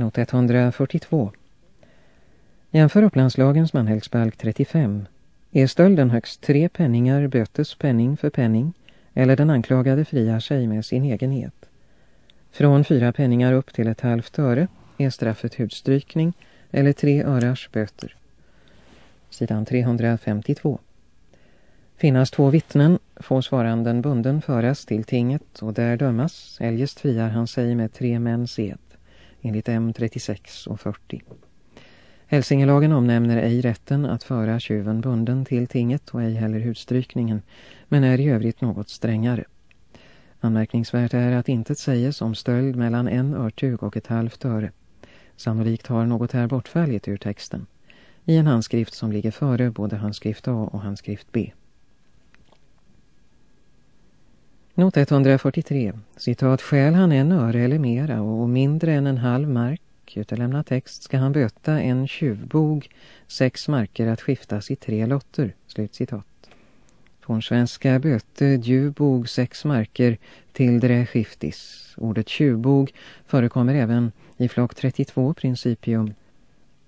Not 142. Jämför Upplandslagens manhällsbalk 35. Är stölden högst tre penningar bötes penning för penning eller den anklagade friar sig med sin egenhet. Från fyra penningar upp till ett halvt öre är straffet hudstrykning eller tre örars böter. Sidan 352. Finnas två vittnen får svaranden bunden föras till tinget och där dömas, eljest friar han sig med tre mäns ed, enligt M36 och 40. Hälsingelagen omnämner ej rätten att föra tjuven bunden till tinget och ej heller hudstrykningen, men är i övrigt något strängare. Anmärkningsvärt är att intet sägs om stöld mellan en örtug och ett halvt öre. Sannolikt har något här bortfallit ur texten, i en handskrift som ligger före både handskrift A och handskrift B. Not 143. Citat, skäl han en öre eller mera och mindre än en halv mark utelämna text ska han böta en tjuvbog sex marker att skiftas i tre lotter. Slutcitat. Från svenska böte djuvbog sex marker till dre skiftis. Ordet tjuvbog förekommer även i flock 32 principium.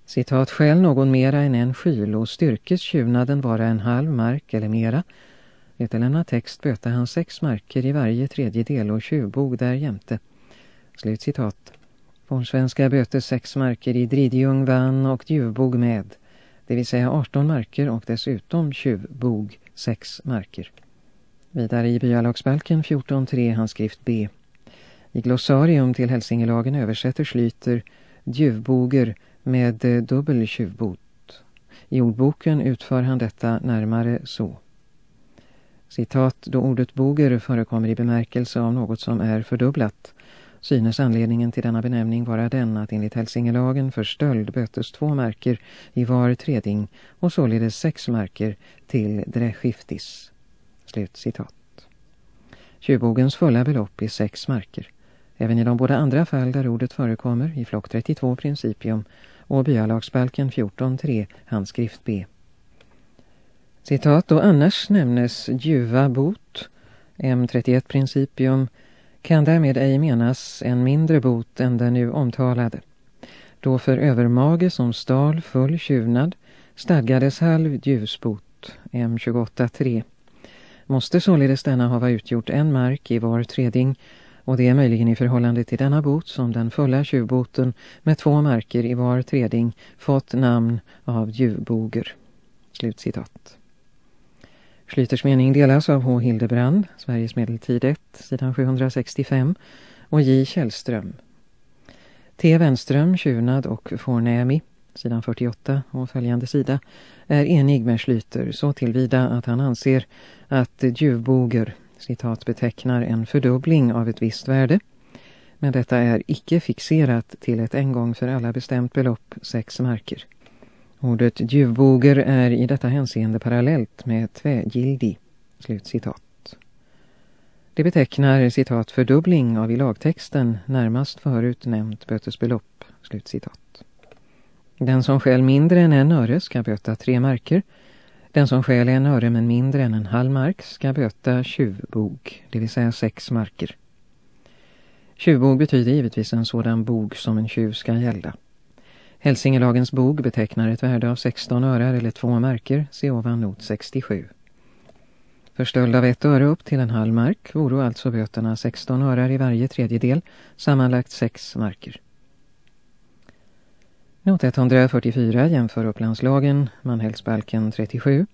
Citat, skäl någon mera än en skyl och styrkes tjuvnaden vara en halv mark eller mera Utelämna text böter han sex marker i varje tredjedel och tjuvbog där jämte. Slut citat. Fornsvenska böter sex marker i Dridjung, Vann och Djuvbog med. Det vill säga 18 marker och dessutom tjuvbog sex marker. Vidare i byalagsbalken 14.3 handskrift B. I glossarium till Hälsingelagen översätter Slyter djuvboger med eh, dubbel tjuvbot. I ordboken utför han detta närmare så. Citat, då ordet boger förekommer i bemärkelse av något som är fördubblat synes anledningen till denna benämning vara den att enligt Hälsingelagen för stöld bötes två marker i var treding och således sex marker till dreskiftis. Slut citat. Tjuvbogens fulla belopp är sex marker. Även i de båda andra fall där ordet förekommer i flock 32 principium och byalagsbalken 14.3 handskrift B. Citat, och annars nämnes ljuva bot, M31 principium, kan därmed ej menas en mindre bot än den nu omtalade. Då för övermage som stal full tjuvnad stadgades halv ljusbot, M28.3. Måste således denna hava utgjort en mark i var treding och det är möjligen i förhållande till denna bot som den fulla tjuvboten med två marker i var treding fått namn av ljuvboger. Slutcitat. Schlyters mening delas av H. Hildebrand, Sveriges medeltid 1, sidan 765, och J. Källström. T. Wenström, Tjurnad och Fornämi, sidan 48 och följande sida, är enig med Schlyter så tillvida att han anser att djuvboger, citat, betecknar en fördubbling av ett visst värde, men detta är icke fixerat till ett en gång för alla bestämt belopp sex marker. Ordet djuvboger är i detta hänseende parallellt med tvägildi. Slutcitat. Det betecknar citat fördubbling av i lagtexten närmast förut nämnt bötesbelopp. Slutcitat. Den som skäl mindre än en öre ska böta tre marker. Den som skäl en öre men mindre än en halv mark ska böta tjuvbog, det vill säga sex marker. Tjuvbog betyder givetvis en sådan bog som en tjuv ska gälla. Hälsingelagens bog betecknar ett värde av 16 örar eller två marker, se ovan not 67. För stöld av ett öre upp till en halv mark vore alltså böterna 16 örar i varje tredjedel, sammanlagt 6 marker. Not 144 jämför Upplandslagen, Manhällsbalken 37.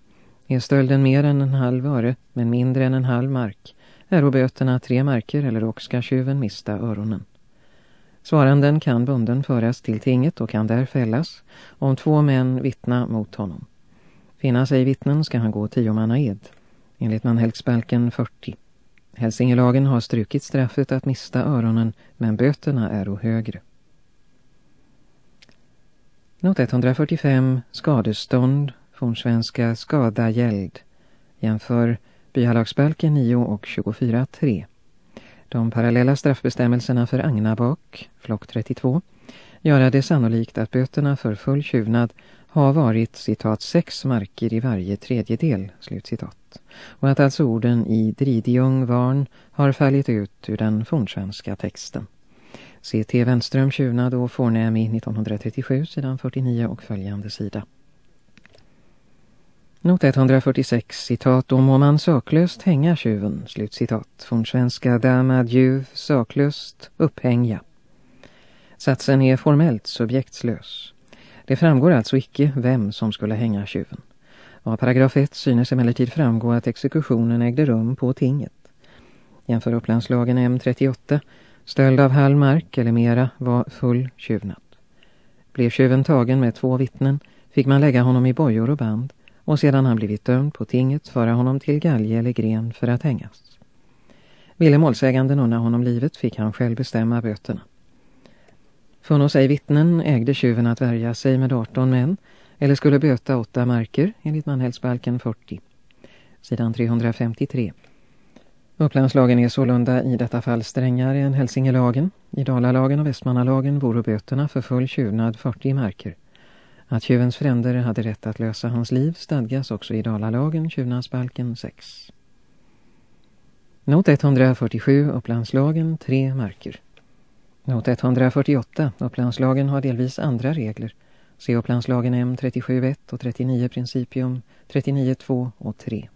Är stölden mer än en halv öre, men mindre än en halv mark, är böterna tre marker eller också ska tjuven mista öronen. Svaranden kan bunden föras till tinget och kan där fällas om två män vittna mot honom. Finnas ej vittnen ska han gå tio manna ed, enligt Manhälsbalken 40. Hälsingelagen har strukit straffet att mista öronen, men böterna är högre. Not 145, skadestånd, från svenska skadagäld, jämför byalagsbalken 9 och 24 3. De parallella straffbestämmelserna för Agnabak, flock 32, göra det sannolikt att böterna för full tjuvnad har varit citat sex marker i varje tredjedel, slutcitat. Och att alltså orden i Dridiung varn har fallit ut ur den fornsvenska texten. Se T. Wenström tjuvnad och Fornämi 1937, sidan 49 och följande sida. Not 146, citat, om om man saklöst hänga tjuven, slutcitat, från svenska damad ljuv, saklöst, upphänga. Satsen är formellt subjektslös. Det framgår alltså icke vem som skulle hänga tjuven. Av paragraf 1 synes emellertid framgå att exekutionen ägde rum på tinget. Jämför upplandslagen M38, stöld av halv mark eller mera var full tjuvnad. Blev tjuven tagen med två vittnen fick man lägga honom i bojor och band och sedan han blivit dömd på tinget föra honom till galge eller gren för att hängas. Ville målsäganden unna honom livet fick han själv bestämma böterna. Funno sig vittnen ägde tjuven att värja sig med 18 män eller skulle böta åtta marker enligt manhällsbalken 40. Sidan 353. Upplandslagen är sålunda i detta fall strängare än Hälsingelagen. I Dalalagen och Västmanalagen vore böterna för full tjuvnad 40 marker. Att tjuvens fränder hade rätt att lösa hans liv stadgas också i Dalalagen, tjuvnadsbalken 6. Not 147, Upplandslagen, 3 marker. Not 148, Upplandslagen har delvis andra regler. Se Upplandslagen M37.1 och 39 Principium 39.2 och 3.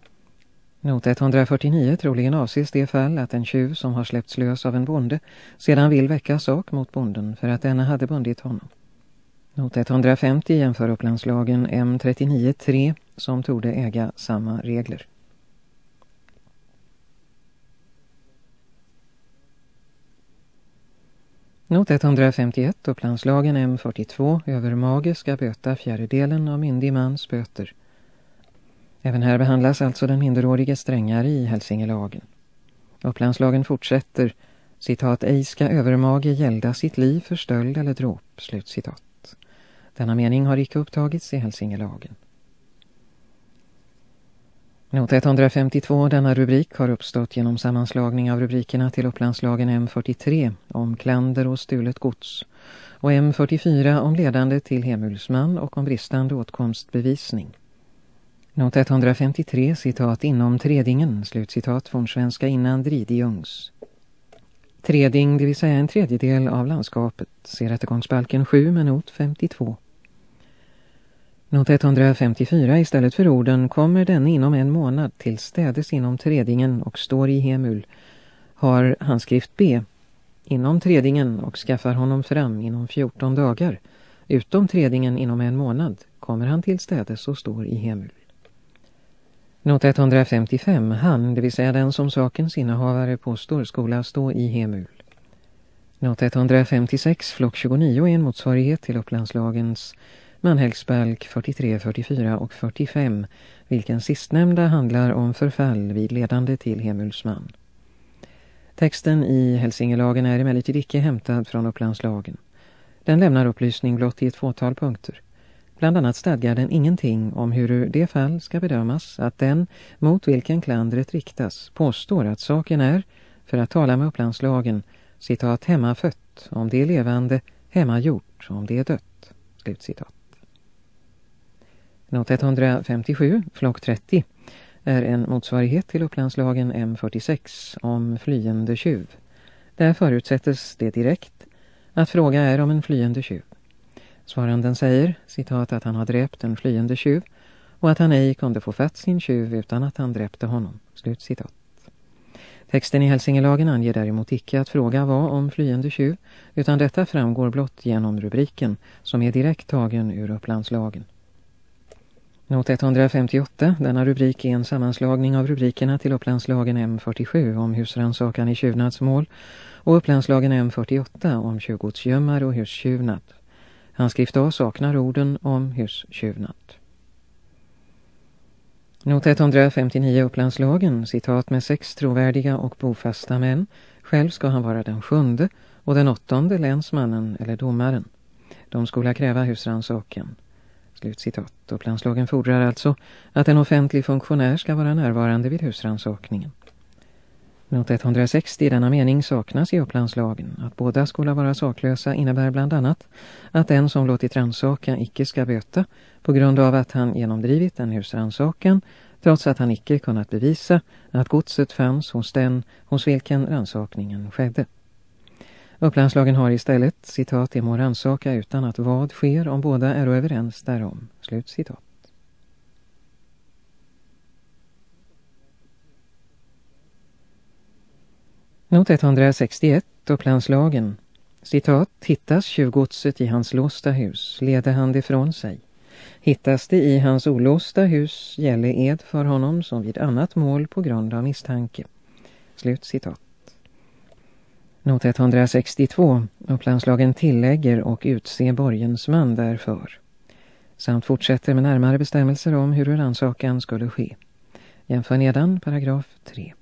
Not 149 troligen avses det fall att en tjuv som har släppts lös av en bonde sedan vill väcka sak mot bonden för att denna hade bundit honom. Not 150 jämför Upplandslagen M39.3 som torde äga samma regler. Not 151 Upplandslagen M42 övermage ska böta fjärdedelen av myndig mans böter. Även här behandlas alltså den minderårige strängare i Hälsingelagen. Upplandslagen fortsätter, citat, ej ska övermage gälda sitt liv för stöld eller dråp, slutcitat. Denna mening har icke upptagits i Hälsingelagen. Not 152, denna rubrik har uppstått genom sammanslagning av rubrikerna till Upplandslagen M43 om klander och stulet gods och M44 om ledande till hemulsman och om bristande åtkomstbevisning. Not 153, citat inom tredingen, slutcitat från svenska innan Dridiungs. Treding, det vill säga en tredjedel av landskapet, ser rättegångsbalken 7 med not 52. Not 154 istället för orden kommer den inom en månad till städes inom tredingen och står i hemul har handskrift B inom tredingen och skaffar honom fram inom 14 dagar. Utom tredingen inom en månad kommer han till städes och står i hemul. Not 155, han, det vill säga den som sakens innehavare påstår skola stå i hemul. Not 156, flock 29 är en motsvarighet till Upplandslagens Manhällsbalk 43, 44 och 45, vilken sistnämnda handlar om förfall vid ledande till hemulsman. Texten i Hälsingelagen är emellertid icke hämtad från Upplandslagen. Den lämnar upplysning blott i ett fåtal punkter. Bland annat stadgar den ingenting om hur det fall ska bedömas att den mot vilken klandret riktas påstår att saken är, för att tala med Upplandslagen, citat hemmafött om det är levande, hemmagjort om det är dött. Slutcitat. Not 157, flock 30, är en motsvarighet till Upplandslagen M46 om flyende tjuv. Där förutsättes det direkt att fråga är om en flyende tjuv. Svaranden säger, citat, att han har dräpt en flyende tjuv och att han ej kunde få fatt sin tjuv utan att han dräpte honom. Slut citat. Texten i Hälsingelagen anger däremot icke att fråga var om flyende tjuv, utan detta framgår blott genom rubriken som är direkt tagen ur Upplandslagen. Not 158, denna rubrik är en sammanslagning av rubrikerna till Upplandslagen M47 om husransakan i tjuvnadsmål och Upplandslagen M48 om tjuvgodsgömmar och hustjuvnad. Handskrift A saknar orden om hustjuvnad. Not 159 Upplandslagen, citat med sex trovärdiga och bofasta män. Själv ska han vara den sjunde och den åttonde länsmannen eller domaren. De skulle kräva husransaken. Slutcitat. Upplandslagen fordrar alltså att en offentlig funktionär ska vara närvarande vid husransakningen. Not 160 i denna mening saknas i Upplandslagen. Att båda skulle vara saklösa innebär bland annat att den som låtit ransaka icke ska böta på grund av att han genomdrivit en husransakan trots att han icke kunnat bevisa att godset fanns hos den hos vilken ransakningen skedde. Upplandslagen har istället, citat, det må rannsaka utan att vad sker om båda är överens därom. Slut citat. Not 161, Upplandslagen. Citat, hittas tjuvgodset i hans låsta hus, leder han det från sig. Hittas det i hans olåsta hus gäller ed för honom som vid annat mål på grund av misstanke. Slut citat. Not 162. Upplandslagen tillägger och utser borgensman därför. Samt fortsätter med närmare bestämmelser om hur rannsakan skulle ske. Jämför nedan paragraf 3.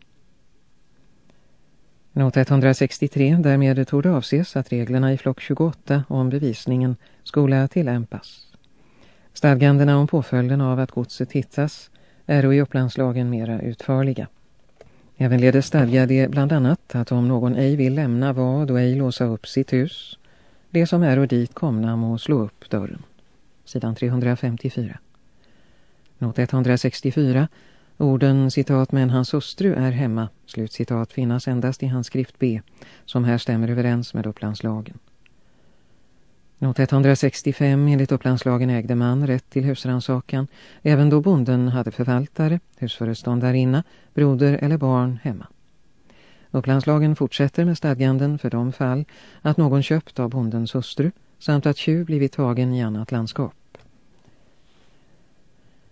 Not 163. Därmed tog det avses att reglerna i flock 28 om bevisningen skulle tillämpas. Stadgandena om påföljden av att godset hittas är i upplandslagen mera utförliga. Även leder stadga det bland annat att om någon ej vill lämna vad och ej låsa upp sitt hus, det som är och dit komna må slå upp dörren. Sidan 354. Not 164. Orden citat men hans hustru är hemma, slutcitat finnas endast i hans skrift B, som här stämmer överens med upplandslagen. Not 165 enligt upplandslagen ägde man rätt till husransakan även då bonden hade förvaltare, husföreståndarinna, broder eller barn hemma. Upplandslagen fortsätter med stadganden för de fall att någon köpt av bondens hustru samt att tjuv blivit tagen i annat landskap.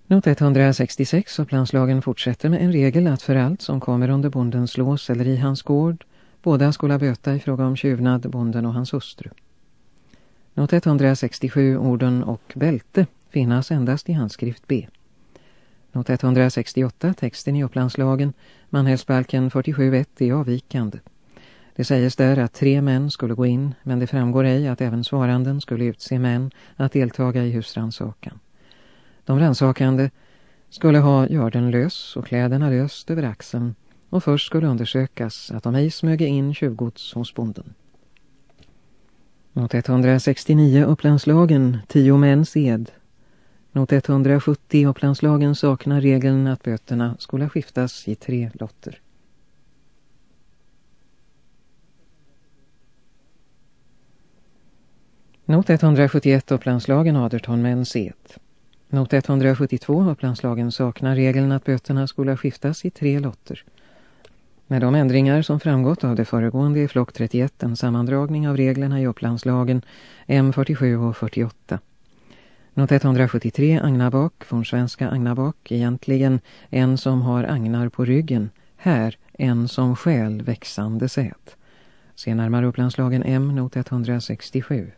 Not 166 upplandslagen fortsätter med en regel att för allt som kommer under bondens lås eller i hans gård båda skola böta i fråga om tjuvnad bonden och hans hustru. Not 167 orden och bälte finnas endast i handskrift B. Not 168 texten i upplandslagen, manhällsbalken 47.1 är avvikande. Det sägs där att tre män skulle gå in men det framgår ej att även svaranden skulle utse män att deltaga i husransakan. De ransakande skulle ha görden lös och kläderna löst över axeln och först skulle undersökas att de ej smöge in tjuvgods hos bonden. Not 169 Upplandslagen, tio mäns ed. Not 170 Upplandslagen saknar regeln att böterna skulle skiftas i tre lotter. Not 171 Upplandslagen Aderton mäns ed. Not 172 Upplandslagen saknar regeln att böterna skulle skiftas i tre lotter. Med de ändringar som framgått av det föregående i flock 31 en sammandragning av reglerna i upplandslagen M47 och 48. Not 173 agnabak från svenska agnabak egentligen en som har agnar på ryggen. Här en som skäl växande sät. Se närmare upplandslagen M not 167.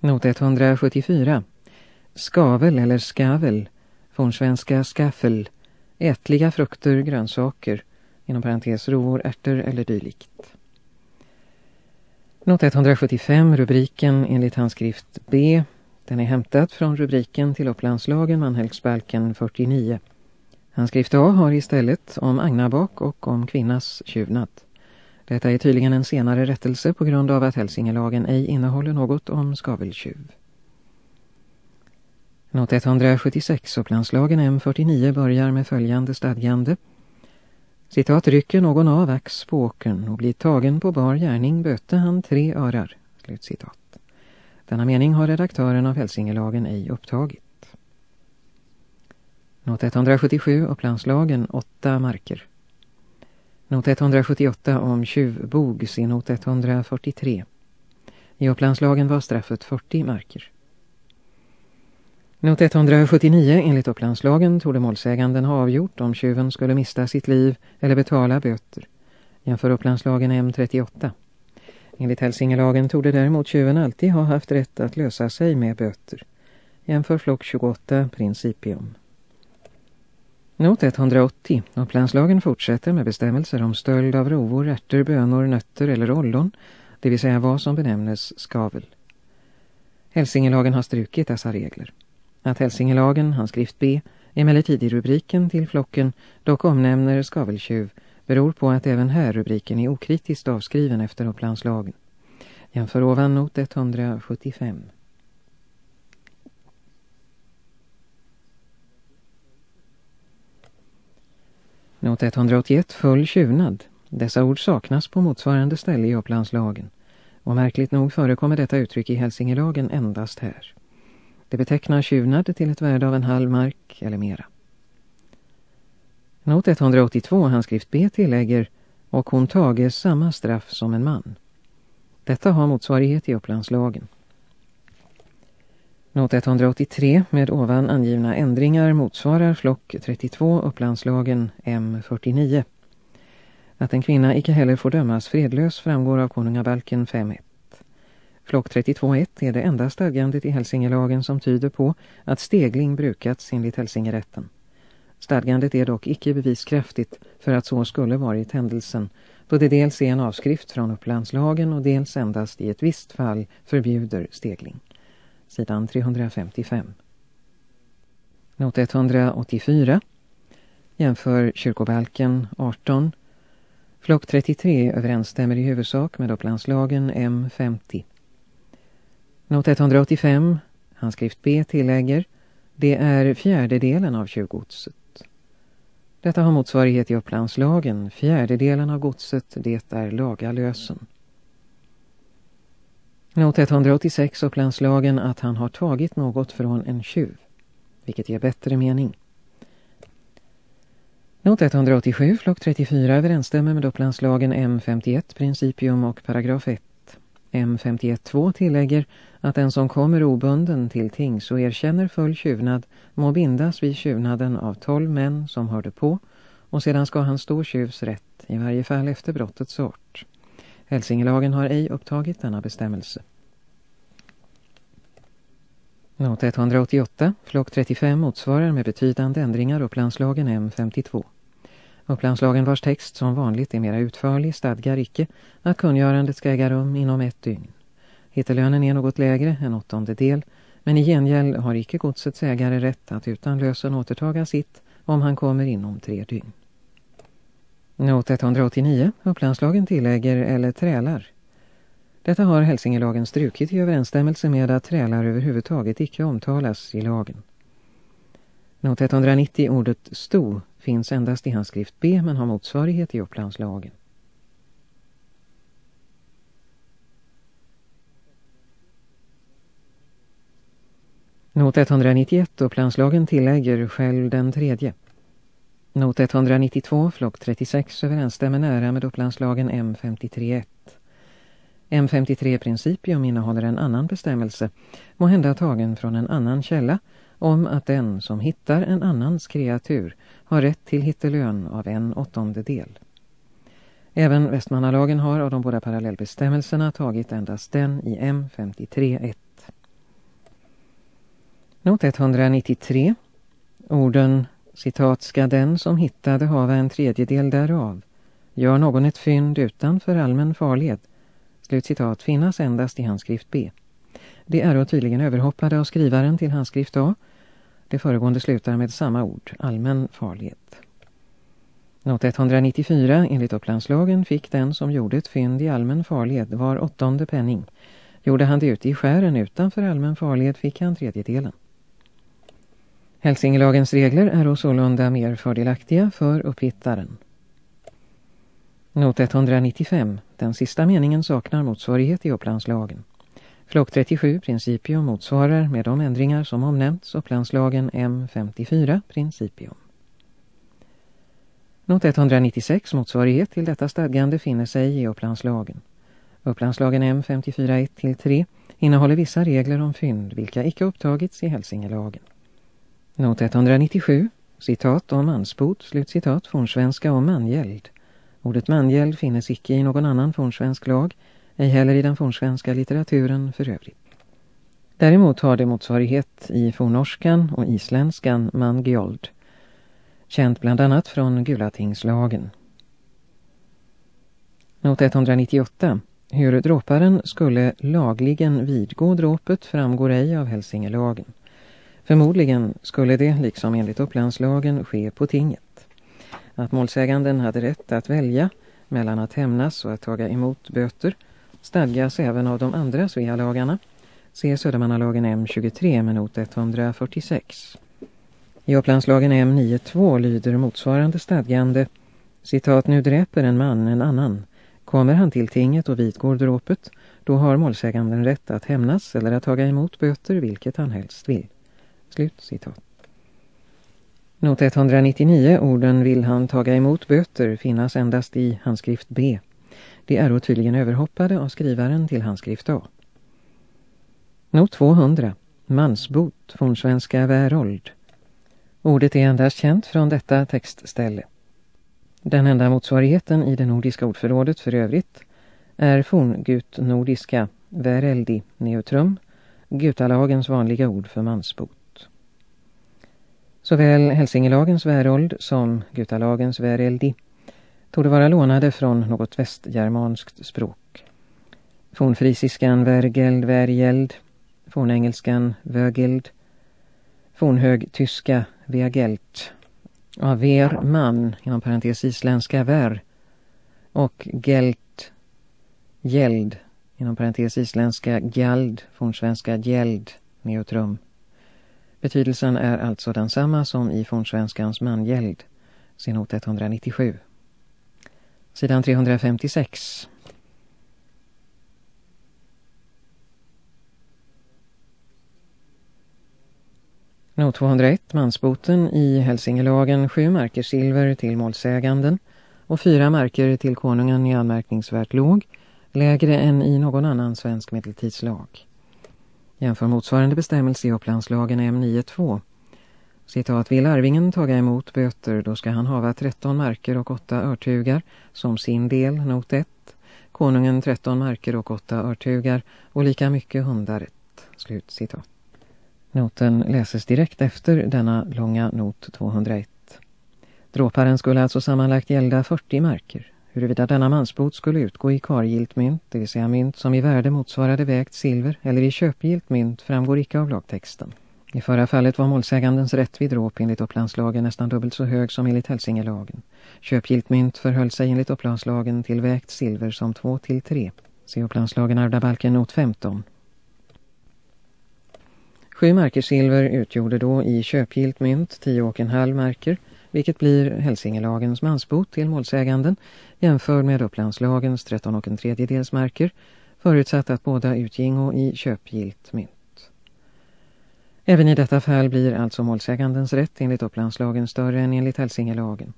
Not 174. Skavel eller skavel från svenska skaffel. Ätliga frukter, grönsaker inom parentes rovor, ärtor eller dylikt. Not 175, rubriken enligt handskrift B. Den är hämtad från rubriken till Upplandslagen, Manhälsbalken 49. Handskrift A har istället om agnabak och om kvinnas tjuvnad. Detta är tydligen en senare rättelse på grund av att hälsingelagen ej innehåller något om skaveltjuv. Not 176, Upplandslagen M49 börjar med följande stadgande- Citat, rycker någon av ax på åkern och blir tagen på bar gärning böte han tre örar. Slutcitat. Denna mening har redaktören av Hälsingelagen ej upptagit. Not 177 Upplandslagen, åtta marker. Not 178 om tjuvbog, se not 143. I Upplandslagen var straffet 40 marker. Not 179 enligt upplandslagen tog målsäganden ha avgjort om tjuven skulle mista sitt liv eller betala böter. Jämför upplandslagen M38. Enligt hälsingelagen tog däremot tjuven alltid ha haft rätt att lösa sig med böter. Jämför flock 28 principium. Not 180. Upplandslagen fortsätter med bestämmelser om stöld av rovor, ärtor, bönor, nötter eller ollon, det vill säga vad som benämnes skavel. Hälsingelagen har strukit dessa regler. Att Hälsingelagen, hans skrift B, emellertid i rubriken till flocken dock omnämner skaveltjuv beror på att även här rubriken är okritiskt avskriven efter upplandslagen. Jämför ovan not 175. Not 181 full tjuvnad. Dessa ord saknas på motsvarande ställe i Upplandslagen och märkligt nog förekommer detta uttryck i Hälsingelagen endast här. Det betecknar tjuvnad till ett värde av en halv mark eller mera. Not 182 handskrift B tillägger och hon tages samma straff som en man. Detta har motsvarighet i Upplandslagen. Not 183 med ovan angivna ändringar motsvarar flock 32 Upplandslagen M49. Att en kvinna icke heller får dömas fredlös framgår av konungabalken 5.1. Flock 32.1 är det enda stadgandet i Hälsingelagen som tyder på att stegling brukats enligt Hälsingerätten. Stadgandet är dock icke beviskraftigt för att så skulle varit händelsen, då det dels är en avskrift från Upplandslagen och dels endast i ett visst fall förbjuder stegling. Sidan 355. Not 184. Jämför kyrkobalken 18. Flock 33 överensstämmer i huvudsak med Upplandslagen M50. Not 185, handskrift B tillägger, det är fjärdedelen av tjuvgodset. Detta har motsvarighet i Upplandslagen, fjärdedelen av godset, det är lagalösen. Not 186 Upplandslagen att han har tagit något från en tjuv, vilket ger bättre mening. Not 187, flock 34 överensstämmer med Upplandslagen M51, principium och paragraf 1. M51.2 tillägger att den som kommer obunden till tings och erkänner full tjuvnad må bindas vid tjuvnaden av tolv män som hörde på och sedan ska han stå tjuvs rätt, i varje fall efter brottets sort. Hälsingelagen har ej upptagit denna bestämmelse. Not 188, flock 35 motsvarar med betydande ändringar Upplandslagen M52. Upplandslagen vars text som vanligt är mera utförlig stadgar icke att kungörandet ska äga rum inom ett dygn. Hittelönen är något lägre, en åttonde del, men i gengäld har icke godsets ägare rätt att utan lösen återtaga sitt om han kommer inom tre dygn. Not 189, Upplandslagen tillägger eller trälar. Detta har Hälsingelagen strukit i överensstämmelse med att trälar överhuvudtaget icke omtalas i lagen. Not 190, ordet sto finns endast i handskrift B men har motsvarighet i Upplandslagen. Not 191 Upplandslagen tillägger själv den tredje. Not 192 flock 36 överensstämmer nära med Upplandslagen M53.1. M53 principium innehåller en annan bestämmelse, må hända tagen från en annan källa, om att den som hittar en annans kreatur har rätt till hittelön av en åttonde del. Även Västmannalagen har av de båda parallellbestämmelserna tagit endast den i M53.1. Not 193. Orden, citat, ska den som hittade hava en tredjedel därav. Gör någon ett fynd utanför allmän farled. Slutcitat finnas endast i handskrift B. Det är tydligen överhoppade av skrivaren till handskrift A- det föregående slutar med samma ord, allmän farlighet. Not 194 enligt Upplandslagen fick den som gjorde ett fynd i allmän farlighet var åttonde penning. Gjorde han det ute i skären utanför allmän farlighet fick han tredjedelen. Hälsingelagens regler är sålunda mer fördelaktiga för upphittaren. Not 195. Den sista meningen saknar motsvarighet i Upplandslagen. Flock 37 Principium motsvarar med de ändringar som omnämnts Upplandslagen M54 Principium. Not 196 motsvarighet till detta stadgande finner sig i Upplandslagen. Upplandslagen M54 1-3 innehåller vissa regler om fynd vilka icke upptagits i Hälsingelagen. Not 197, citat om mansbot, slutcitat, fornsvenska om mangäld. Ordet mangäld finnes icke i någon annan fornsvensk lag- ej heller i den fornsvenska litteraturen för övrigt. Däremot har det motsvarighet i fornorskan och isländskan mangjold, känt bland annat från Gulatingslagen. Not 198. Hur dråparen skulle lagligen vidgå dråpet framgår ej av Hälsingelagen. Förmodligen skulle det, liksom enligt Upplandslagen, ske på tinget. Att målsäganden hade rätt att välja mellan att hämnas och att taga emot böter stadgas även av de andra Svealagarna. Se Södermannalagen M23 med not 146. I Upplandslagen M92 lyder motsvarande stadgande Citat, nu dräper en man en annan. Kommer han till tinget och vidgår dråpet, då har målsäganden rätt att hämnas eller att taga emot böter, vilket han helst vill. Slut citat. Not 199, orden vill han taga emot böter, finnas endast i handskrift B. Det är tydligen överhoppade av skrivaren till handskrift A. Not 200, mansbot, fornsvenska värold. Ordet är endast känt från detta textställe. Den enda motsvarigheten i det nordiska ordförrådet för övrigt är forngutnordiska väreldi neutrum, gutalagens vanliga ord för mansbot. Såväl Hälsingelagens värold som gutalagens väreldi tog det vara lånade från något västgermanskt språk. Fornfrisiskan värgeld, värgeld, fornengelskan vögeld, fornhögtyska vegelt av ver man, inom parentes isländska ver, och gelt, gäld, inom parentes isländska gjald, fornsvenska gäld, neutrum. Betydelsen är alltså densamma som i fornsvenskans mangäld, sinot 197. Sidan 356. Not 201, mansboten i Hälsingelagen, sju marker silver till målsäganden och fyra marker till konungen i anmärkningsvärt låg, lägre än i någon annan svensk medeltidslag. Jämför motsvarande bestämmelse i Upplandslagen M92. Citat, vill arvingen taga emot böter, då ska han hava 13 marker och 8 örtugar som sin del, not 1. Konungen 13 marker och 8 örtugar och lika mycket hundaret. Slut citat. Noten läses direkt efter denna långa not 201. Dråparen skulle alltså sammanlagt gälda 40 marker. Huruvida denna mansbot skulle utgå i kargilt mynt, det vill säga mynt som i värde motsvarade vägt silver, eller i köpgilt mynt framgår icke av lagtexten. I förra fallet var målsägandens rätt vid dråp enligt upplandslagen nästan dubbelt så hög som enligt hälsingelagen. Köpgilt mynt förhöll sig enligt upplandslagen till vägt silver som 2 till 3. Se upplandslagen ärvda balken not 15. Sju marker silver utgjorde då i köpgilt mynt 10,5 marker, vilket blir Hälsingelagens mansbot till målsäganden jämförd med Upplandslagens 13 och en tredjedels marker, förutsatt att båda utgingo i köpgilt mynt. Även i detta fall blir alltså målsägandens rätt enligt Upplandslagen större än enligt Hälsingelagen.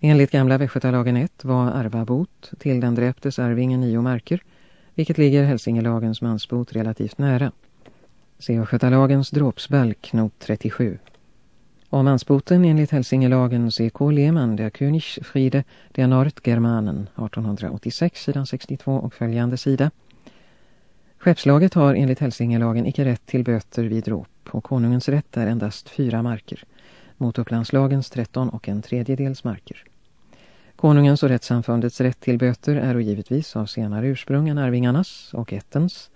Enligt gamla Västgötalagen 1 var arvabot till den dräptes arvingen nio marker, vilket ligger Hälsingelagens mansbot relativt nära. Se Östgötalagens dråpsbalk, not 37. Om ansboten enligt Hälsingelagen C.K. Lehmann, der Königsfriede der Nordgermanen, 1886, sidan 62 och följande sida. Skeppslaget har enligt Hälsingelagen icke rätt till böter vid dråp och konungens rätt är endast fyra marker, mot Upplandslagens 13 och en tredjedels marker. Konungens och rättssamfundets rätt till böter är och givetvis av senare ursprung än arvingarnas och ettens,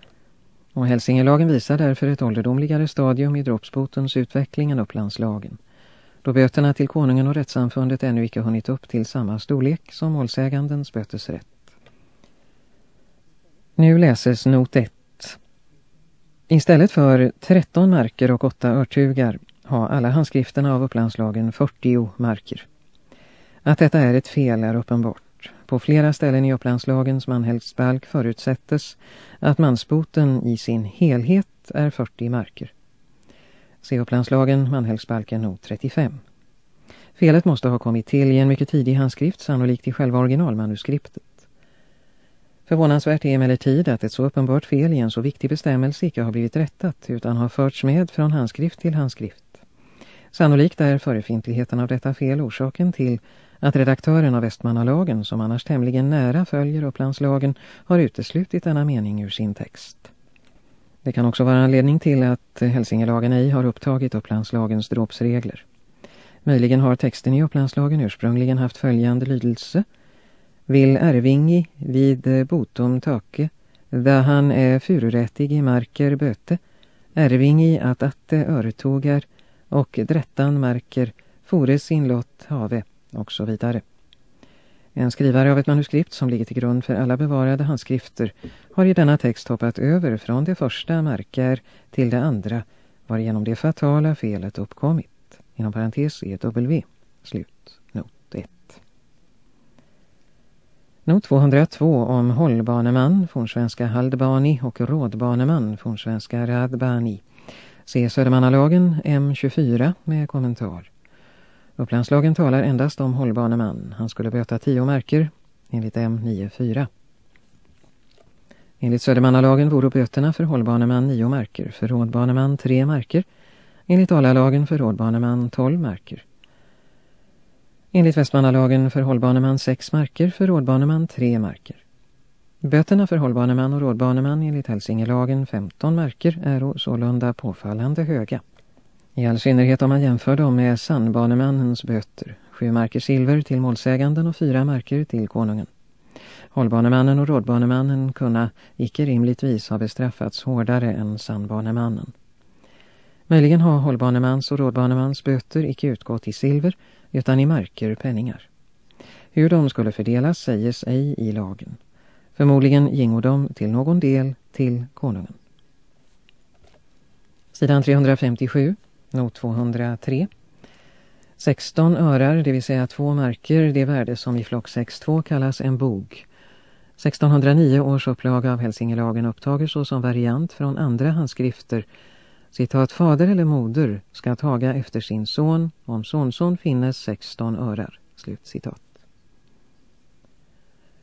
och Hälsingelagen visar därför ett ålderdomligare stadium i dråpsbotens utveckling än Upplandslagen, då böterna till konungen och rättssamfundet ännu icke hunnit upp till samma storlek som målsägandens bötesrätt. Nu läses not 1. Istället för 13 marker och 8 örtugar har alla handskrifterna av Upplandslagen 40 marker. Att detta är ett fel är uppenbart. På flera ställen i Upplandslagens manhällsbalk förutsättes att mansboten i sin helhet är 40 marker. Se Upplandslagen, Manhällsbalken, not 35. Felet måste ha kommit till i en mycket tidig handskrift, sannolikt i själva originalmanuskriptet. Förvånansvärt är emellertid att ett så uppenbart fel i en så viktig bestämmelse icke har blivit rättat utan har förts med från handskrift till handskrift. Sannolikt är förefintligheten av detta fel orsaken till att redaktören av Västmanalagen, som annars tämligen nära följer Upplandslagen, har uteslutit denna mening ur sin text. Det kan också vara anledning till att Hälsingelagen ej har upptagit Upplandslagens dråpsregler. Möjligen har texten i Upplandslagen ursprungligen haft följande lydelse. Vill Ervingi vid botom take, där han är fururättig i marker böte, Ervingi att atte öretogar och drättan marker fore sin lott have och så vidare. En skrivare av ett manuskript som ligger till grund för alla bevarade handskrifter har i denna text hoppat över från det första markär till det andra varigenom det fatala felet uppkommit. Inom parentes EW. W. Slut. Not 1. Not 202 om hållbaneman, fornsvenska haldbani och rådbaneman, fornsvenska radbani. Se Södermannalagen M24 med kommentar. Upplandslagen talar endast om hållbaneman. Han skulle böta tio märker enligt M94. Enligt Södermannalagen vore böterna för hållbaneman nio märker, för rådbaneman tre märker. Enligt Dalalagen för rådbaneman tolv märker. Enligt Västmannalagen för hållbaneman sex marker, för rådbaneman tre marker. Böterna för hållbaneman och rådbaneman enligt Hälsingelagen 15 marker är sålunda påfallande höga. I all synnerhet om man jämför dem med sandbanemannens böter, sju marker silver till målsäganden och fyra marker till konungen. Hållbanemannen och rådbanemannen kunna icke rimligtvis ha bestraffats hårdare än sandbanemannen. Möjligen har hållbanemans och rådbanemans böter icke utgått i silver utan i marker penningar. Hur de skulle fördelas sägs ej i lagen. Förmodligen gingo de till någon del till konungen. Sidan 357, not 203. 16 örar, det vill säga två marker, det värde som i flock 6.2 kallas en bog. 1609 års upplaga av Hälsingelagen upptager så som variant från andra handskrifter citat fader eller moder ska taga efter sin son om sonson finnes 16 örar. Slut citat.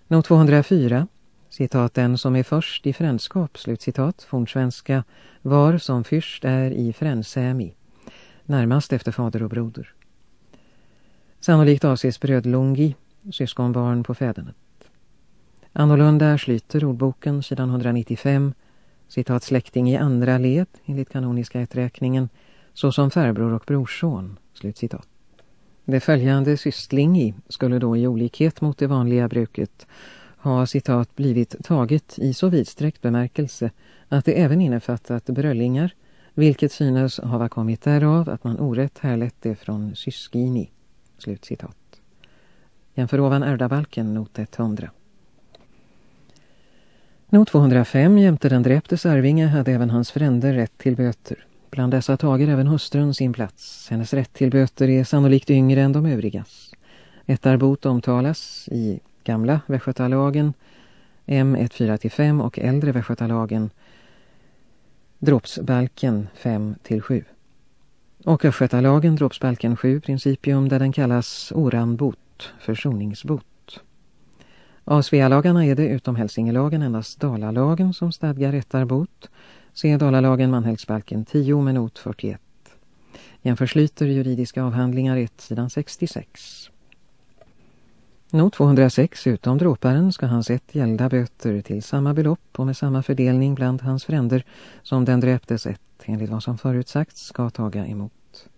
Not 204 citat den som är först i frändskap, slutcitat, fornsvenska, var som fyrst är i fränsämi, närmast efter fader och broder. Sannolikt avses brödlungi, syskonbarn på fädernet. Annorlunda sliter ordboken sidan 195, citat släkting i andra led enligt kanoniska uträkningen, såsom farbror och brorson, slutcitat. Det följande systlingi skulle då i olikhet mot det vanliga bruket ha citat blivit taget i så vidsträckt bemärkelse att det även innefattat bröllingar, vilket synes hava kommit därav att man orätt härlett det från syskini. Slutcitat. Jämför ovan ärvdabalken, not 100. Not 205 jämte den dräptes arvinge hade även hans fränder rätt till böter. Bland dessa tager även hustrun sin plats. Hennes rätt till böter är sannolikt yngre än de övrigas. Ett arbot omtalas i gamla Västgötalagen M14-5 och äldre Västgötalagen droppsbalken 5-7. Och Östgötalagen droppsbalken 7 principium där den kallas oranbot, försoningsbot. Av Svealagarna är det utom Hälsingelagen endast Dalalagen som stadgar rättarbot. Se Dalalagen Manhälsbalken 10 med not 41. Jämför Slyter juridiska avhandlingar 1 sidan 66. Not 206 utom dråparen ska hans ett gälda böter till samma belopp och med samma fördelning bland hans fränder som den dräptes ett enligt vad som förutsagts ska taga emot.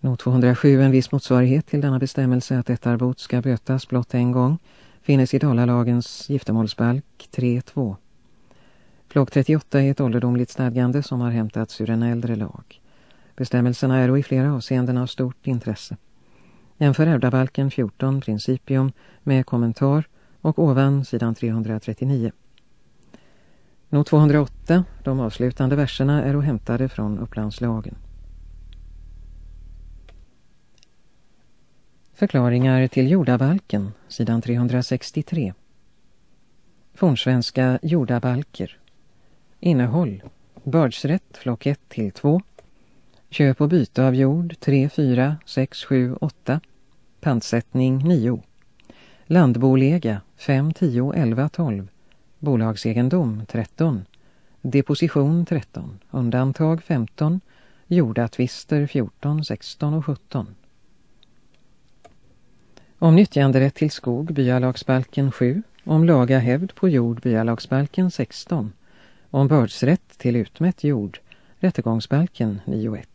Not 207 en viss motsvarighet till denna bestämmelse att ett arbot ska bötas blott en gång finnes i Dalalagens giftermålsbalk 3.2. Flock 38 är ett ålderdomligt stadgande som har hämtats ur en äldre lag. Bestämmelserna är i flera avseenden av stort intresse. Jämför ärvdabalken 14 principium med kommentar och ovan sidan 339. Not 208, de avslutande verserna är hämtade från Upplandslagen. Förklaringar till jordabalken, sidan 363. Fornsvenska jordabalker. Innehåll. Bördsrätt, flock 1 till 2. Köp och byte av jord 3, 4, 6, 7, 8. Pantsättning 9. Landbolega 5, 10, 11, 12. Bolagsegendom 13. Deposition 13. Undantag 15. Jordatvister 14, 16 och 17. Om nyttjanderätt till skog, byalagsbalken 7. Om laga hävd på jord, byalagsbalken 16. Om bördsrätt till utmätt jord, rättegångsbalken 9.1.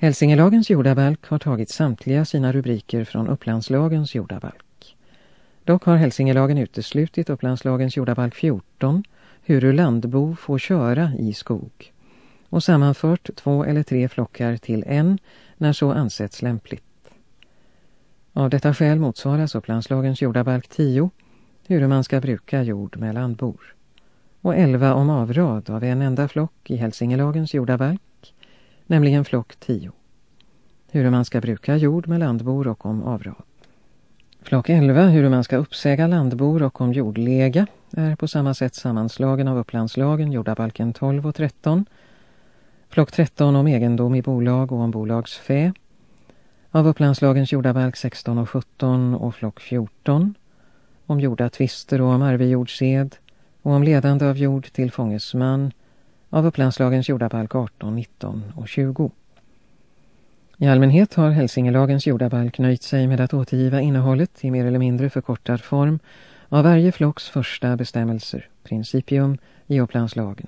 Hälsingelagens jordabalk har tagit samtliga sina rubriker från Upplandslagens jordabalk. Dock har Hälsingelagen uteslutit Upplandslagens jordabalk 14, hur landbo får köra i skog, och sammanfört två eller tre flockar till en när så ansetts lämpligt. Av detta skäl motsvaras Upplandslagens jordabalk 10, hur man ska bruka jord med landbor, och 11 om avrad av en enda flock i Hälsingelagens jordabalk, nämligen flock 10 hur man ska bruka jord med landbor och om avrad. Flock 11, hur man ska uppsäga landbor och om jordlega, är på samma sätt sammanslagen av upplandslagen, jordabalken 12 och 13. Flock 13 om egendom i bolag och om bolagsfä. Av upplandslagens jordabalk 16 och 17 och flock 14. Om jordatvister och om arvejordsed och om ledande av jord till fångesman. Av upplandslagens jordabalk 18, 19 och 20. I allmänhet har Hälsingelagens jordabalk nöjt sig med att återgiva innehållet i mer eller mindre förkortad form av varje flocks första bestämmelser, principium, i upplandslagen.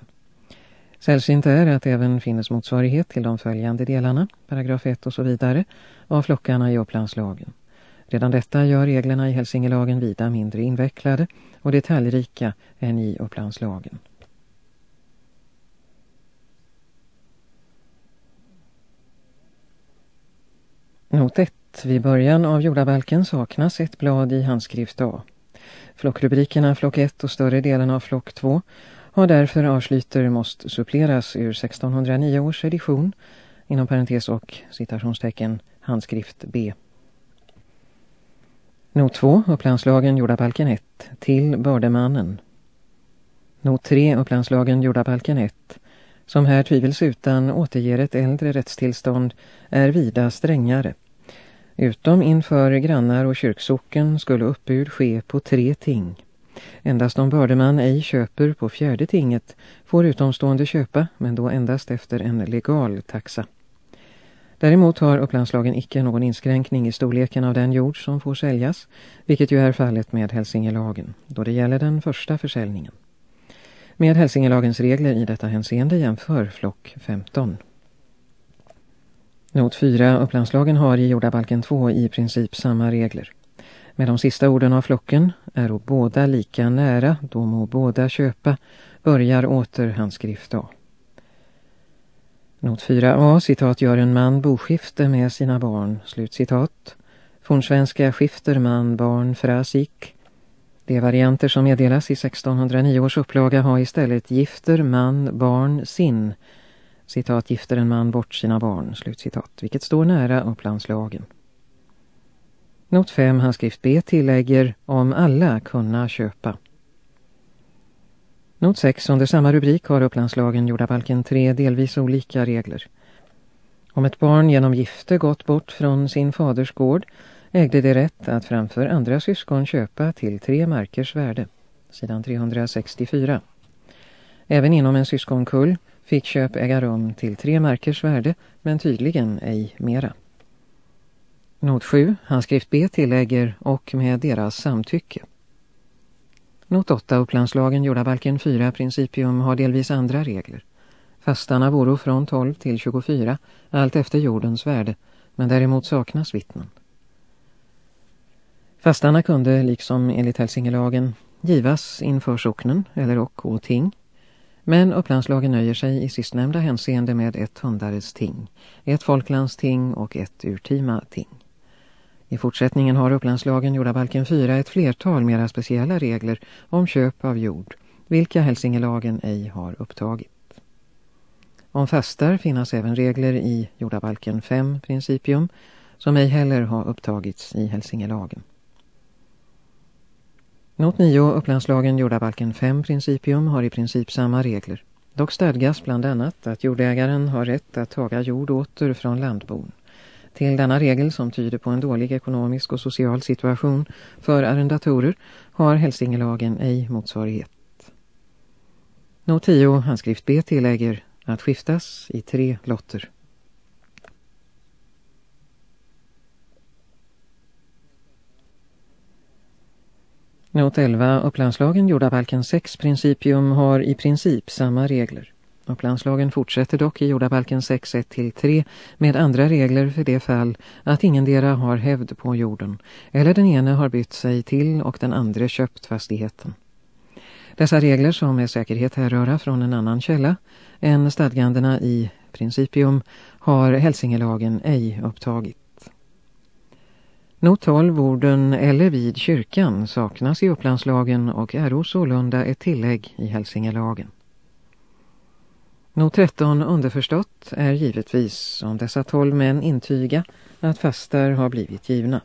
Sällsynt är att även finnes motsvarighet till de följande delarna, paragraf 1 och så vidare, av flockarna i upplandslagen. Redan detta gör reglerna i Hälsingelagen vida mindre invecklade och detaljrika än i upplandslagen. Not 1. Vid början av jordabalken saknas ett blad i handskrift A. Flockrubrikerna flock 1 och större delen av flock 2 har därför avslyter måste suppleras ur 1609 års edition inom parentes och citationstecken handskrift B. Not 2, Upplandslagen jordabalken 1, till bördemannen. Not 3, Upplandslagen jordabalken 1, som här tvivelsutan återger ett äldre rättstillstånd, är vida strängare. Utom inför grannar och kyrksocken skulle uppbud ske på tre ting. Endast om bördeman ej köper på fjärde tinget får utomstående köpa, men då endast efter en legal taxa. Däremot har upplandslagen icke någon inskränkning i storleken av den jord som får säljas, vilket ju är fallet med Hälsingelagen, då det gäller den första försäljningen. Med Hälsingelagens regler i detta hänseende jämför flock 15. Not 4. Upplandslagen har i jordabalken 2 i princip samma regler. Med de sista orden av flocken är båda lika nära, då må båda köpa, börjar åter handskrift A. Not 4a, citat, gör en man boskifte med sina barn, slutcitat. Fornsvenska skifter man barn frasik. De varianter som meddelas i 1609 års upplaga har istället gifter man barn sin, citat, gifter en man bort sina barn, slutcitat, vilket står nära upplandslagen. Not 5, handskrift B, tillägger om alla kunna köpa. Not 6 under samma rubrik har upplandslagen jordabalken tre delvis olika regler. Om ett barn genom gifte gått bort från sin faders gård ägde det rätt att framför andra syskon köpa till tre markers värde, sidan 364. Även inom en syskonkull fick köp äga rum till tre markers värde, men tydligen ej mera. Not 7, handskrift B tillägger och med deras samtycke. Not 8 Upplandslagen jordabalken 4 principium har delvis andra regler. Fastarna vore från 12 till 24, allt efter jordens värde, men däremot saknas vittnen. Fastarna kunde, liksom enligt Hälsingelagen, givas inför socknen eller och och ting. Men Upplandslagen nöjer sig i sistnämnda hänseende med ett hundares ting, ett folklandsting och ett urtima ting. I fortsättningen har Upplandslagen jordabalken 4 ett flertal mera speciella regler om köp av jord, vilka Hälsingelagen ej har upptagit. Om fastar finnas även regler i jordabalken 5 principium som ej heller har upptagits i Hälsingelagen. Not 9 Upplandslagen jordabalken 5 principium har i princip samma regler. Dock stadgas bland annat att jordägaren har rätt att taga jord åter från landbon. Till denna regel som tyder på en dålig ekonomisk och social situation för arrendatorer har Hälsingelagen ej motsvarighet. Not 10 handskrift B tillägger att skiftas i tre lotter. Not 11 Upplandslagen jordabalken 6 principium har i princip samma regler. Upplandslagen fortsätter dock i jordabalken 6.1-3 med andra regler för det fall att ingendera har hävd på jorden eller den ene har bytt sig till och den andra köpt fastigheten. Dessa regler som med säkerhet härröra från en annan källa än stadgandena i principium har Hälsingelagen ej upptagit. Not 12 orden eller vid kyrkan saknas i Upplandslagen och är sålunda ett tillägg i Hälsingelagen. Not 13 underförstått är givetvis om dessa tolv män intyga att fastar har blivit givna.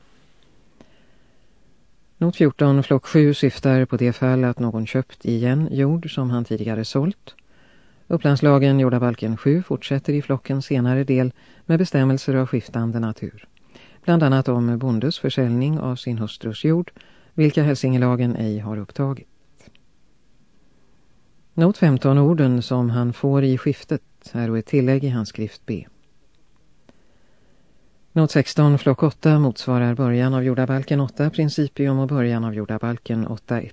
Not 14 flock 7 syftar på det fall att någon köpt igen jord som han tidigare sålt. Upplandslagen jordabalken 7 fortsätter i flockens senare del med bestämmelser av skiftande natur. Bland annat om bondes försäljning av sin hustrus jord, vilka hälsingelagen ej har upptagit. Not 15 orden som han får i skiftet är ett tillägg i hans skrift B. Not 16 flock 8 motsvarar början av jordabalken 8 principium och början av jordabalken 8.1.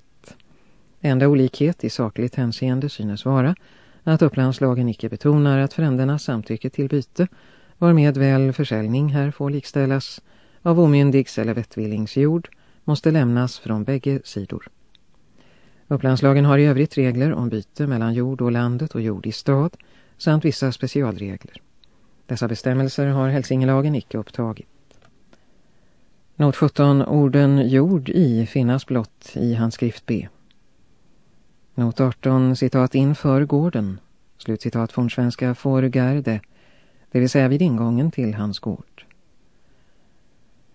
Enda olikhet i sakligt hänseende synes vara att upplandslagen icke betonar att frändernas samtycke till byte varmed väl försäljning här får likställas av omyndigs eller vettvillingsjord måste lämnas från bägge sidor. Upplandslagen har i övrigt regler om byte mellan jord och landet och jord i stad samt vissa specialregler. Dessa bestämmelser har Hälsingelagen icke upptagit. Not 17 orden jord i finnas blott i hans skrift B. Not 18 citat inför gården, slutcitat från svenska garde, det vill säga vid ingången till hans gård.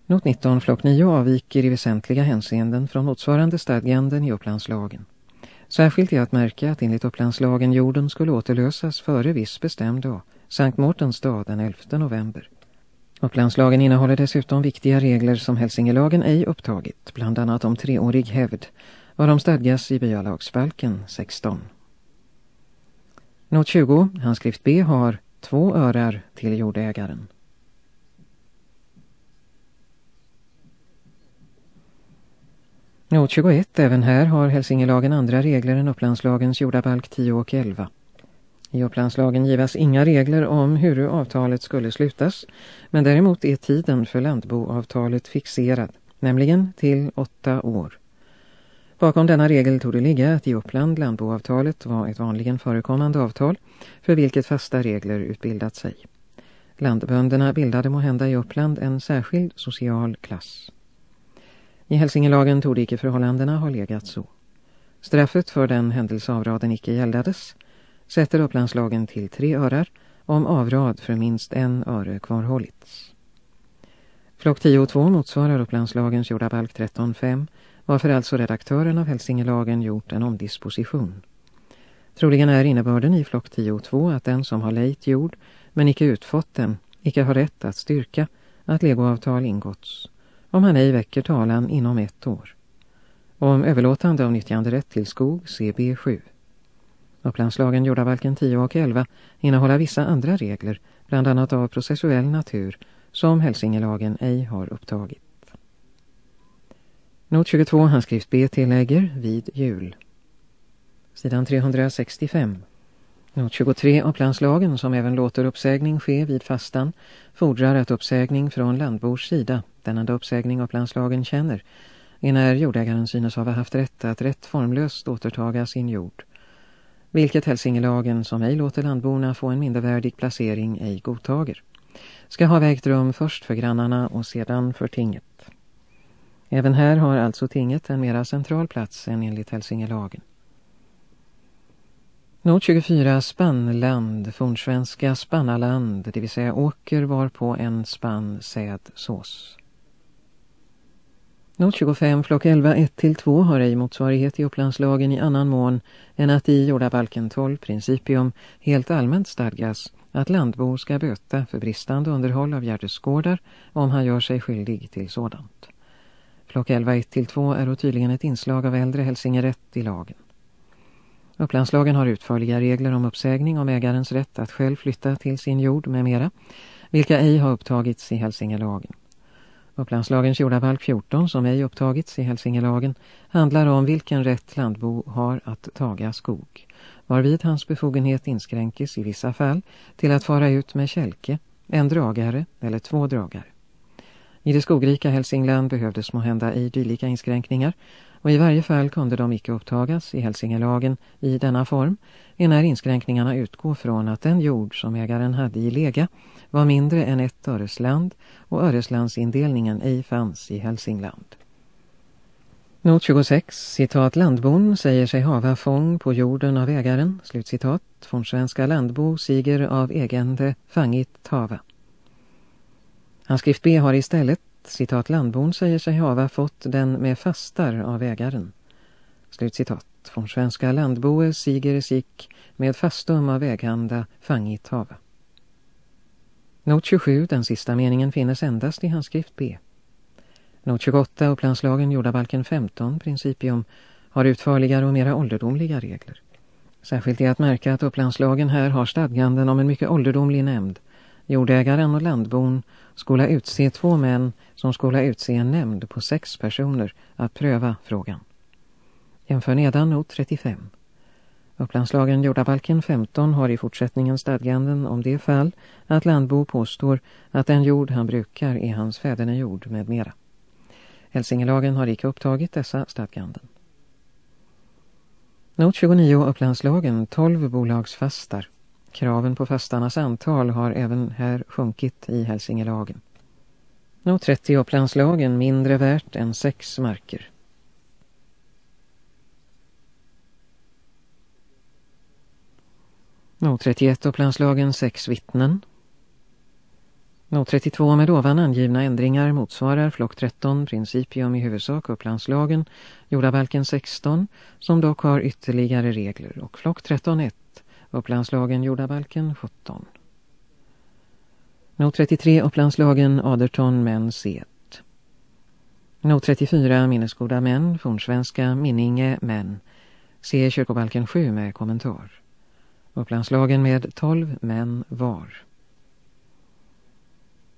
Not 19 flock 9 avviker i väsentliga hänseenden från motsvarande stadganden i upplandslagen. Särskilt är att märka att enligt upplandslagen jorden skulle återlösas före viss bestämd dag, Sankt Mårtens dag den 11 november. Upplandslagen innehåller dessutom viktiga regler som Hälsingelagen ej upptagit, bland annat om treårig hävd, varom de stadgas i byalagsbalken 16. Not 20, handskrift B, har två örar till jordägaren. Not 21, även här har Hälsingelagen andra regler än Upplandslagens jordabalk 10 och 11. I Upplandslagen givas inga regler om hur avtalet skulle slutas, men däremot är tiden för landboavtalet fixerad, nämligen till åtta år. Bakom denna regel tog det ligga att i Uppland landboavtalet var ett vanligen förekommande avtal för vilket fasta regler utbildat sig. Landbönderna bildade måhända i Uppland en särskild social klass. I Hälsingelagen tog icke förhållandena ha legat så. Straffet för den händelse avraden icke gäldades sätter Upplandslagen till tre örar om avrad för minst en öre kvarhållits. Flock 10.2 motsvarar Upplandslagens jordabalk 13.5 varför alltså redaktören av Hälsingelagen gjort en omdisposition. Troligen är innebörden i flock 10.2 att den som har lejt jord men icke utfått den icke har rätt att styrka att legoavtal ingåtts om han ej väcker talan inom ett år. Om överlåtande av nyttjanderätt till skog CB7. Upplandslagen jordabalken 10 och 11 innehåller vissa andra regler, bland annat av processuell natur, som Hälsingelagen ej har upptagit. Not 22 handskrift B tillägger vid jul. Sidan 365. Not 23 Upplandslagen som även låter uppsägning ske vid fastan fordrar att uppsägning från landbors sida, den enda uppsägning Upplandslagen känner, är när jordägaren synes ha haft rätt att rätt formlöst återtaga sin jord vilket Hälsingelagen som ej låter landborna få en mindervärdig placering ej godtager, ska ha vägt rum först för grannarna och sedan för tinget. Även här har alltså tinget en mera central plats än enligt Hälsingelagen. Not 24 Spannland, fornsvenska Spannaland, det vill säga åker var på en spann säd sås. Not 25 flock 11 1-2 har ej motsvarighet i upplandslagen i annan mån än att i jordabalken 12 principium helt allmänt stadgas att landbor ska böta för bristande underhåll av gärdesgårdar om han gör sig skyldig till sådant. Flock 11 1-2 är tydligen ett inslag av äldre hälsingerätt i lagen. Upplandslagen har utförliga regler om uppsägning om ägarens rätt att själv flytta till sin jord med mera, vilka ej har upptagits i hälsingelagen. Upplandslagens jordabalk 14 som ej upptagits i Hälsingelagen handlar om vilken rätt landbo har att taga skog, varvid hans befogenhet inskränkes i vissa fall till att fara ut med kälke, en dragare eller två dragare. I det skogrika Hälsingland behövdes måhända i dylika inskränkningar och i varje fall kunde de icke upptagas i Hälsingelagen i denna form när inskränkningarna utgår från att den jord som ägaren hade i lega var mindre än ett öresland och öreslandsindelningen ej fanns i Hälsingland. Not 26, citat landbon säger sig hava fång på jorden av ägaren, slutcitat, från svenska landbo siger av ägande fangit hava. Hans skrift B har istället citat Landbon säger sig hava fått den med fastar av ägaren. Slut citat. Från svenska landboe siger sik med fastum av äghanda fangit hava. Not 27, den sista meningen, finnes endast i handskrift B. Not 28, upplandslagen jordabalken 15, principium, har utförligare och mera ålderdomliga regler. Särskilt är att märka att upplandslagen här har stadganden om en mycket ålderdomlig nämnd. Jordägaren och landbon skola utse två män som skola utse en nämnd på sex personer att pröva frågan. Jämför nedan not 35. Upplandslagen jordabalken 15 har i fortsättningen stadganden om det fall att landbo påstår att den jord han brukar är hans fädernejord med mera. Hälsingelagen har icke upptagit dessa stadganden. Not 29 Upplandslagen 12 bolagsfastar. Kraven på fastarnas antal har även här sjunkit i Hälsingelagen. Nå 30 Upplandslagen mindre värt än sex marker. Nå 31 Upplandslagen sex vittnen. Nå 32 med ovan angivna ändringar motsvarar flock 13 principium i huvudsak upplandslagen, jordabalken 16 som dock har ytterligare regler och flock 13.1 upplandslagen jordabalken 17. Not 33 upplandslagen Aderton män set. Not 34 minnesgoda män fornsvenska minninge män. Se kyrkobalken 7 med kommentar. Upplandslagen med 12 män var.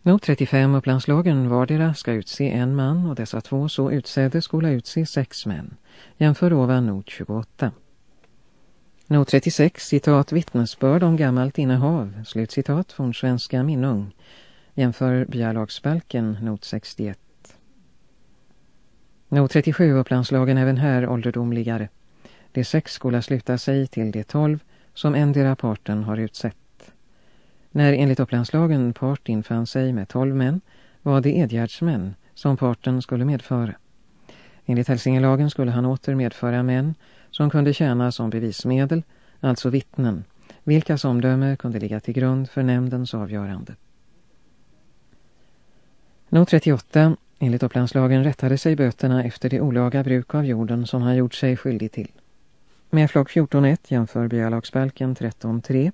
Not 35 upplandslagen vardera ska utse en man och dessa två så utsedde skola utse sex män. Jämför ovan not 28. Not 36, citat vittnesbörd om gammalt innehav, slutcitat från svenska minnung. Jämför byalagsbalken, not 61. Not 37 upplandslagen även här ålderdomligare. De sex skola sluta sig till de tolv som endera parten har utsett. När enligt upplandslagen part infann sig med tolv män var det edgärdsmän som parten skulle medföra. Enligt Hälsingelagen skulle han åter medföra män som kunde tjäna som bevismedel, alltså vittnen, vilkas omdöme kunde ligga till grund för nämndens avgörande. Not 38. Enligt upplandslagen rättade sig böterna efter det olaga bruk av jorden som han gjort sig skyldig till. Med flock 14.1 jämför byalagsbalken 13.3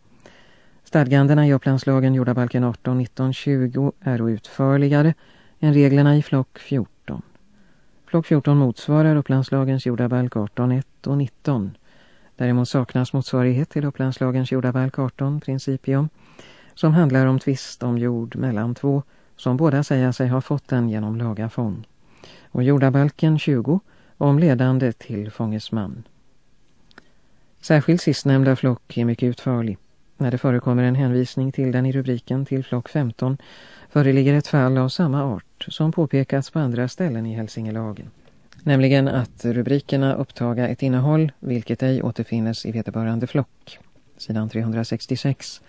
Stadgandena i upplandslagen jordabalken 18, 19, 20 är utförligare än reglerna i flock 14. Flock 14 motsvarar upplandslagens jordabalk 18.1 och 19. Däremot saknas motsvarighet till upplandslagens jordabalk 18, principium, som handlar om tvist om jord mellan två som båda säger sig ha fått den genom lagafång. Och jordabalken 20 om ledande till fångesman. Särskilt sistnämnda flock är mycket utförlig. När det förekommer en hänvisning till den i rubriken till flock 15 föreligger ett fall av samma art som påpekats på andra ställen i Hälsingelagen. Nämligen att rubrikerna upptaga ett innehåll vilket ej återfinnes i vederbörande flock. Sidan 366.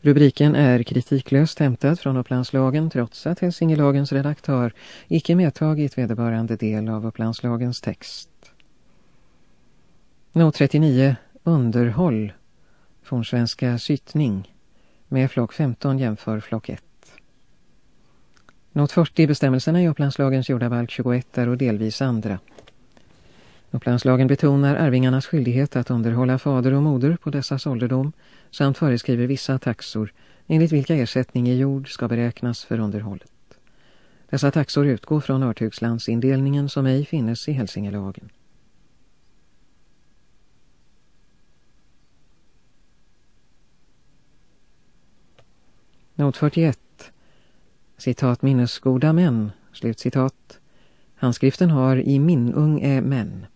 Rubriken är kritiklöst hämtad från Upplandslagen trots att Hälsingelagens redaktör icke medtagit vederbörande del av Upplandslagens text. Not 39. Underhåll fornsvenska sytning med flock 15 jämför flock 1. Not 40 bestämmelserna i Upplandslagens jordabalk 21 är och delvis andra. Upplandslagen betonar arvingarnas skyldighet att underhålla fader och moder på dessas ålderdom samt föreskriver vissa taxor enligt vilka ersättning i jord ska beräknas för underhållet. Dessa taxor utgår från Örtugslandsindelningen som ej finnes i Hälsingelagen. Not 41. Citat minnesgoda män. Slutcitat. Handskriften har i minung är män.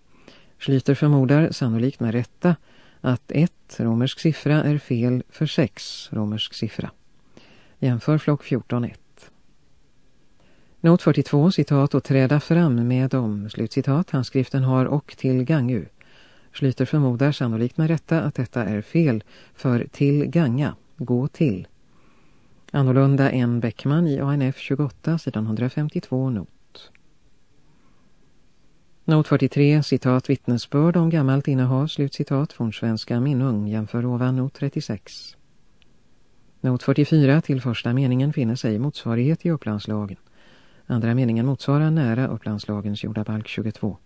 Schlyter förmodar sannolikt med rätta att ett romersk siffra är fel för sex romersk siffra. Jämför flock 14.1. Not 42, citat och träda fram med dem, slutcitat, handskriften har och till gangu. Schlyter förmodar sannolikt med rätta att detta är fel för till ganga, gå till. Annorlunda än Beckman i ANF 28, sidan 152 not. Not 43, citat vittnesbörd om gammalt innehav, slutcitat från svenska Minung. jämför ovan not 36. Not 44 till första meningen finner sig motsvarighet i upplandslagen. Andra meningen motsvarar nära Upplandslagens jordabalk 22.